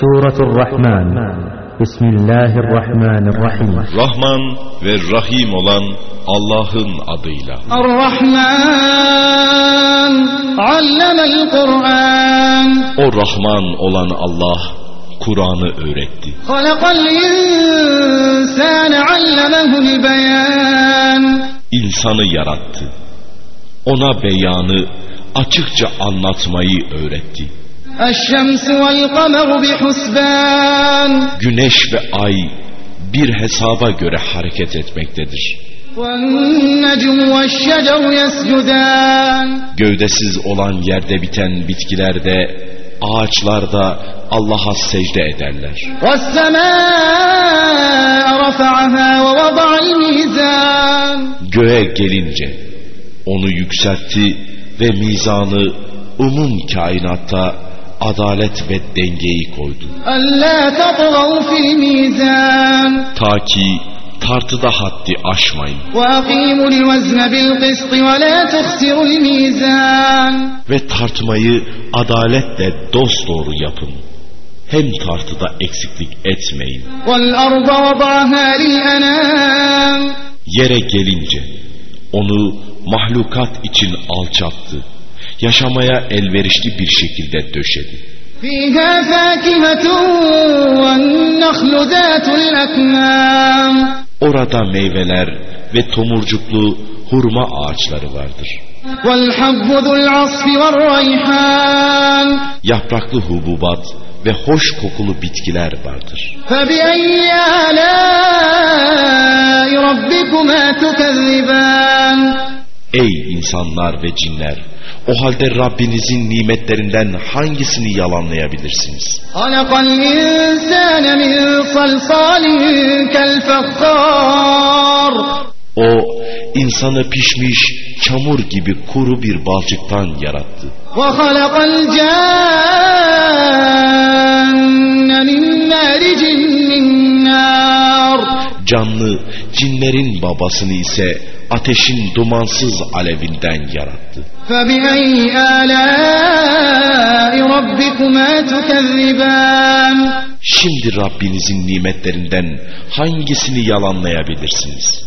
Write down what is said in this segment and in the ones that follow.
Suratul Rahman Bismillahirrahmanirrahim Rahman ve Rahim olan Allah'ın adıyla. Ar-Rahman Allemel Kur'an O Rahman olan Allah Kur'an'ı öğretti. Halakal insane allemehul beyan İnsanı yarattı. Ona beyanı açıkça anlatmayı öğretti. Güneş ve ay bir hesaba göre hareket etmektedir. Gövdesiz olan yerde biten bitkilerde, ağaçlarda Allah'a secde ederler. Göğe gelince onu yükseltti ve mizanı umum kainatta adalet ve dengeyi koydu. Ta ki tartıda haddi aşmayın. Ve tartmayı adaletle dosdoğru yapın. Hem tartıda eksiklik etmeyin. Yere gelince onu mahlukat için alçattı yaşamaya elverişli bir şekilde döşedi. Orada meyveler ve tomurcuklu hurma ağaçları vardır. Yapraklı hububat ve hoş kokulu bitkiler vardır. فبأي آلاء ربكما تكذبان Ey insanlar ve cinler! O halde Rabbinizin nimetlerinden hangisini yalanlayabilirsiniz? خلق الإنسان من صلصال كالفخار O insanı pişmiş çamur gibi kuru bir balçıktan yarattı. وخلق الجان من مارج من نار canlı cinlerin babasını ise ateşin dumansız alevinden yarattı. Şimdi Rabbinizin nimetlerinden hangisini yalanlayabilirsiniz?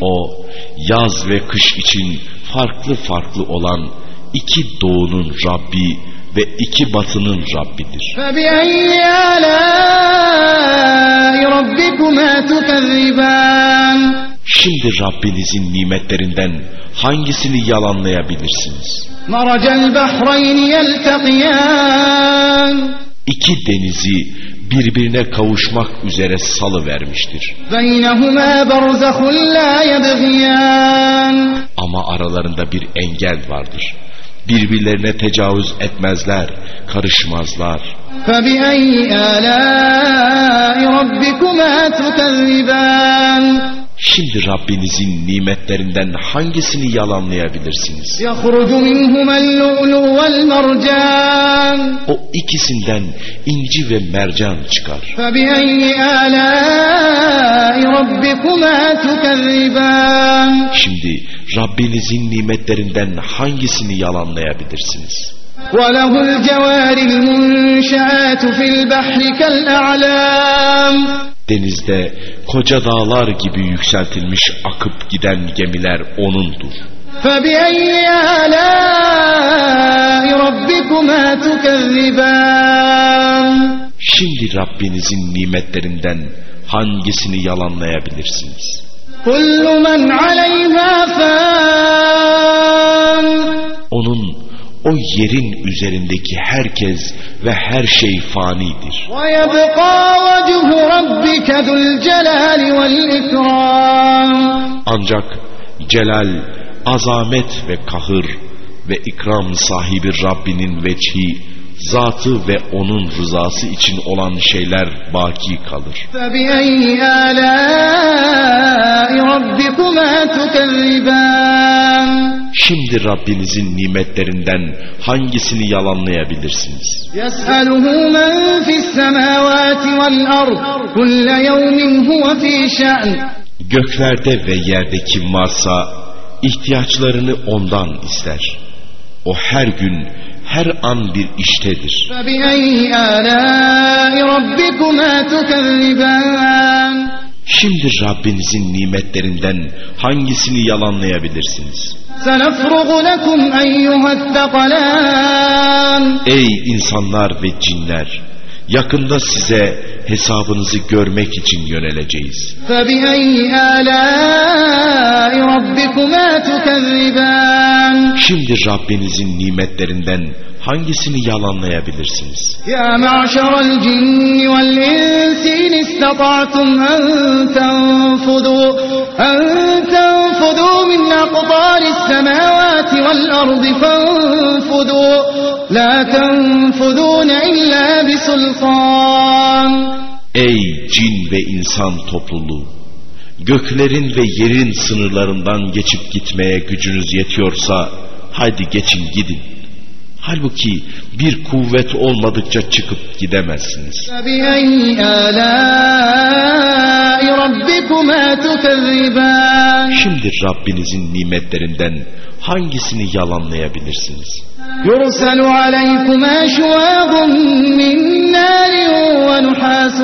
O yaz ve kış için farklı farklı olan iki doğunun Rabbi ve iki batının Rabbidir. Şimdi Rabbinizin nimetlerinden hangisini yalanlayabilirsiniz? İki denizi birbirine kavuşmak üzere salı vermiştir. Ama aralarında bir engel vardır birbirlerine tecavüz etmezler, karışmazlar. Şimdi Rabbinizin nimetlerinden hangisini yalanlayabilirsiniz? O ikisinden inci ve mercan çıkar. Şimdi Rabbinizin nimetlerinden hangisini yalanlayabilirsiniz? وله الجوار المنشآت في البحر كالأعلام Denizde koca dağlar gibi yükseltilmiş akıp giden gemiler O'nundur. فبأي آلاء ربكما تكذبان Şimdi Rabbinizin nimetlerinden hangisini yalanlayabilirsiniz? Onun, o yerin üzerindeki herkes ve her şey fanidir. Ancak Celal, azamet ve kahır ve ikram sahibi Rabbinin veçhi zatı ve onun rızası için olan şeyler baki kalır. Şimdi Rabbinizin nimetlerinden hangisini yalanlayabilirsiniz? Göklerde ve yerde kim varsa ihtiyaçlarını ondan ister. O her gün her an bir iştedir. Şimdi Rabbinizin nimetlerinden hangisini yalanlayabilirsiniz? Ey insanlar ve cinler! Yakında size hesabınızı görmek için yöneleceğiz. Şimdi Rabbinizin nimetlerinden hangisini yalanlayabilirsiniz? Ya ma'şaral cinni vel insi in istata'tum en tenfudu en tenfudu min aqdaris semavati vel ardi fenfudu La tenfudun illa bisultan. Ey cin ve insan topluluğu! Göklerin ve yerin sınırlarından geçip gitmeye gücünüz yetiyorsa haydi geçin gidin. Halbuki bir kuvvet olmadıkça çıkıp gidemezsiniz. فبأي آلاء ربكما تكذبان Şimdi Rabbinizin nimetlerinden hangisini yalanlayabilirsiniz? يرسل عليكما شواظ من نار ونحاس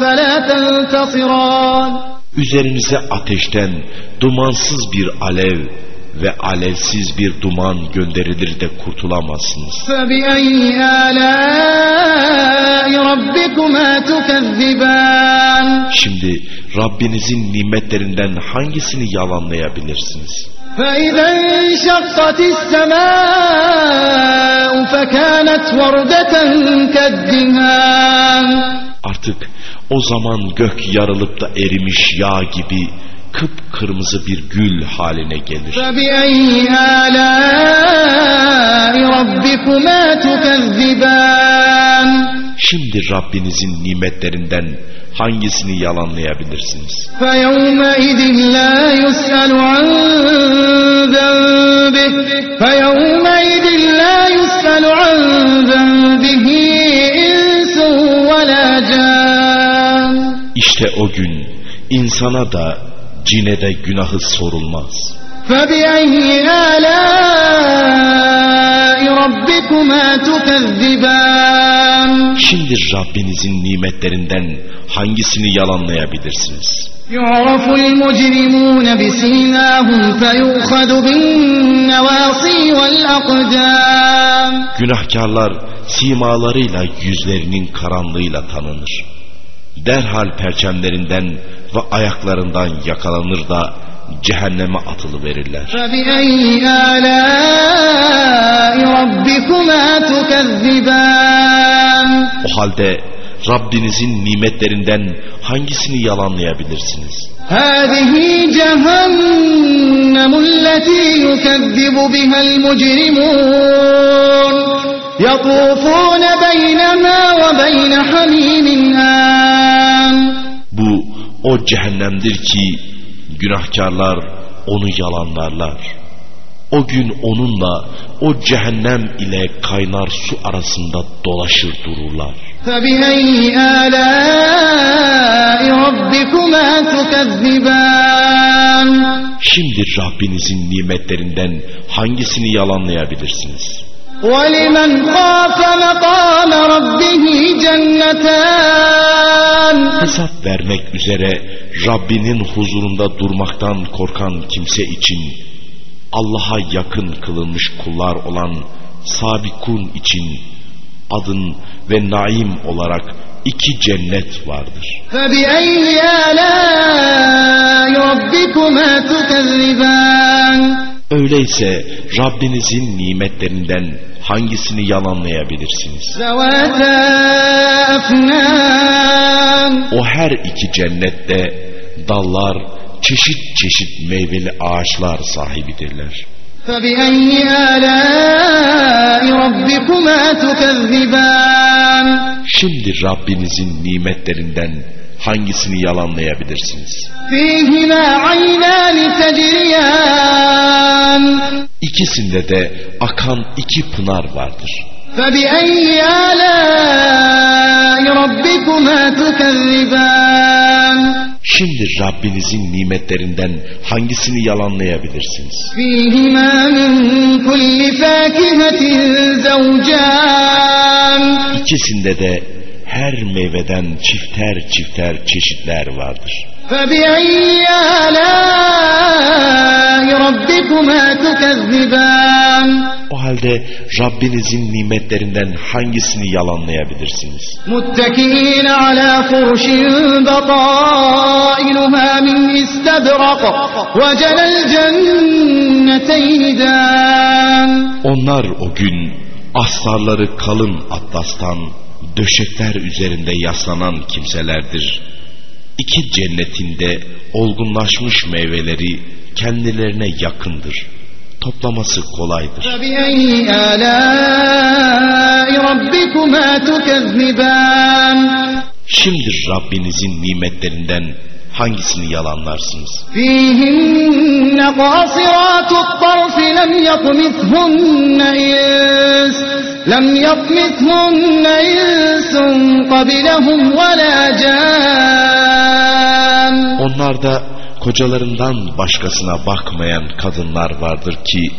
فلا تنتصران Üzerinize ateşten dumansız bir alev ve alevsiz bir duman gönderilir de kurtulamazsınız. فبأي آلاء ربكما تكذبان Şimdi Rabbinizin nimetlerinden hangisini yalanlayabilirsiniz? فإذا انشقت السماء فكانت وردة كالدهان Artık o zaman gök yarılıp da erimiş yağ gibi kıpkırmızı bir gül haline gelir. Şimdi Rabbinizin nimetlerinden hangisini yalanlayabilirsiniz? İşte o gün insana da cine de günahı sorulmaz. فبأي آلاء ربكما تكذبان Şimdi Rabbinizin nimetlerinden hangisini yalanlayabilirsiniz? يعرف المجرمون بسيماهم فيؤخذ بالنواصي والأقدام Günahkarlar simalarıyla yüzlerinin karanlığıyla tanınır. Derhal perçemlerinden ve ayaklarından yakalanır da cehenneme atılı verirler. فبأي آلاء ربكما تكذبان O halde Rabbinizin nimetlerinden hangisini yalanlayabilirsiniz? هذه جهنم التي يكذب بها المجرمون يطوفون بينها وبين حميم آن Bu o cehennemdir ki günahkarlar onu yalanlarlar. O gün onunla o cehennem ile kaynar su arasında dolaşır dururlar. Şimdi Rabbinizin nimetlerinden hangisini yalanlayabilirsiniz? ولمن خاف مقام ربه جنتان Hesap vermek üzere Rabbinin huzurunda durmaktan korkan kimse için Allah'a yakın kılınmış kullar olan sabikun için adın ve naim olarak iki cennet vardır. فبأي آلاء ربكما تكذبان Öyleyse Rabbinizin nimetlerinden hangisini yalanlayabilirsiniz? O her iki cennette dallar, çeşit çeşit meyveli ağaçlar sahibidirler. Şimdi Rabbinizin nimetlerinden hangisini yalanlayabilirsiniz? İkisinde de akan iki pınar vardır. Şimdi Rabbinizin nimetlerinden hangisini yalanlayabilirsiniz? İkisinde de her meyveden çifter çifter çeşitler vardır. فبأي آلاء ربكما تكذبان O halde Rabbinizin nimetlerinden hangisini yalanlayabilirsiniz? متكئين على فرش بطائنها من استبرق وجنى الجنتين دان Onlar o gün astarları kalın atlastan döşekler üzerinde yaslanan kimselerdir. İki cennetinde olgunlaşmış meyveleri kendilerine yakındır. Toplaması kolaydır. فبأي آلاء ربكما تكذبان Şimdi Rabbinizin nimetlerinden hangisini yalanlarsınız? فيهن قاصرات الطرف لم يطمثهن إنس لم يطمثهن إنس قبلهم ولا جان Onlarda kocalarından başkasına bakmayan kadınlar vardır ki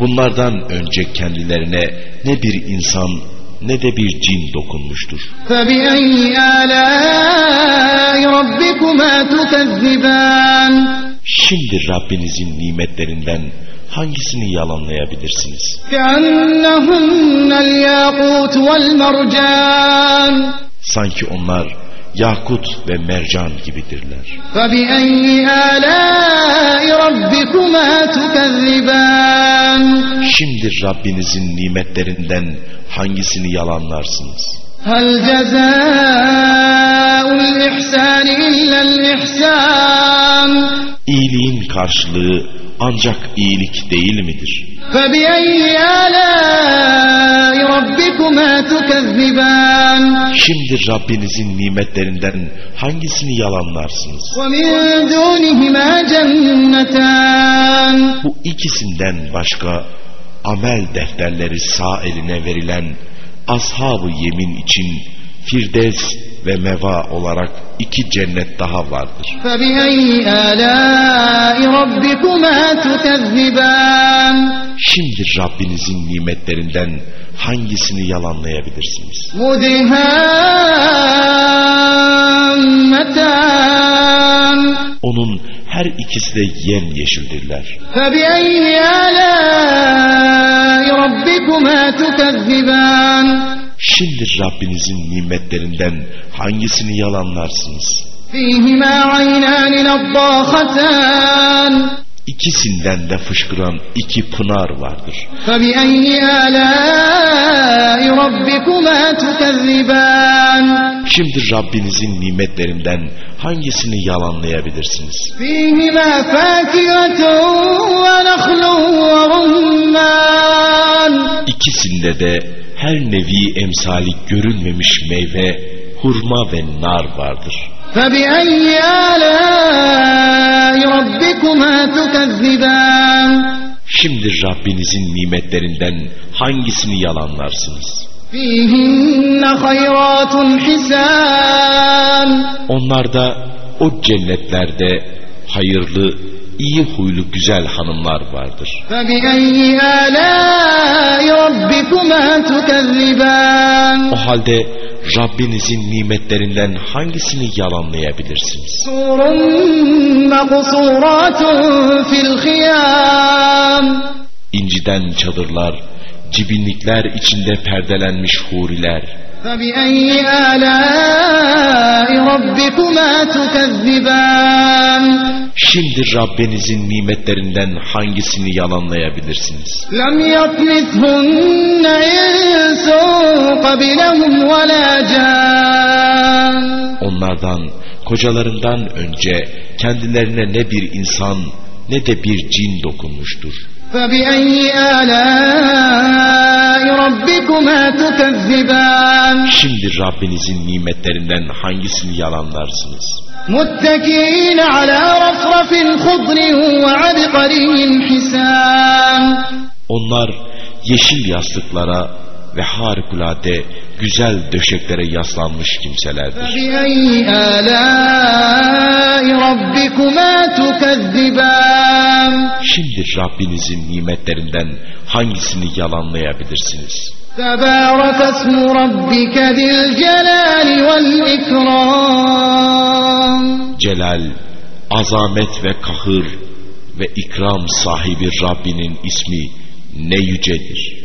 bunlardan önce kendilerine ne bir insan ne de bir cin dokunmuştur. فبأي آلاء ربكما تكذبان Şimdi Rabbinizin nimetlerinden hangisini yalanlayabilirsiniz? كأنهن الياقوت والمرجان Sanki onlar yakut ve mercan gibidirler. فبأي آلاء ربكما تكذبان Şimdi Rabbinizin nimetlerinden hangisini yalanlarsınız? هل جزاء الإحسان إلا الإحسان İyiliğin karşılığı ancak iyilik değil midir? Şimdi Rabbinizin nimetlerinden hangisini yalanlarsınız? Bu ikisinden başka amel defterleri sağ eline verilen ashab yemin için Firdevs ve Meva olarak iki cennet daha vardır. فبأي آلاء ربكما تكذبان Şimdi Rabbinizin nimetlerinden hangisini yalanlayabilirsiniz? مدهامتان Onun her ikisi de yem yeşildirler. فبأي آلاء ربكما تكذبان Şimdi Rabbinizin nimetlerinden hangisini yalanlarsınız? İkisinden de fışkıran iki pınar vardır. Şimdi Rabbinizin nimetlerinden hangisini yalanlayabilirsiniz? İkisinde de her nevi emsali görülmemiş meyve, hurma ve nar vardır. Şimdi Rabbinizin nimetlerinden hangisini yalanlarsınız? Onlarda, o cennetlerde hayırlı iyi huylu güzel hanımlar vardır. O halde Rabbinizin nimetlerinden hangisini yalanlayabilirsiniz? İnciden çadırlar, cibinlikler içinde perdelenmiş huriler, فبأي آلاء ربكما تكذبان Şimdi Rabbinizin nimetlerinden hangisini yalanlayabilirsiniz? لم يطمثهن إنس قبلهم ولا جان Onlardan, kocalarından önce kendilerine ne bir insan ne de bir cin dokunmuştur. فبأي آلاء ربكما تكذبان Şimdi Rabbinizin nimetlerinden hangisini yalanlarsınız? متكئين على رفرف خضر وعبقري حسان Onlar yeşil yastıklara ve harikulade güzel döşeklere yaslanmış kimselerdir. Şimdi Rabbinizin nimetlerinden hangisini yalanlayabilirsiniz? Celal, azamet ve kahır ve ikram sahibi Rabbinin ismi ne yücedir.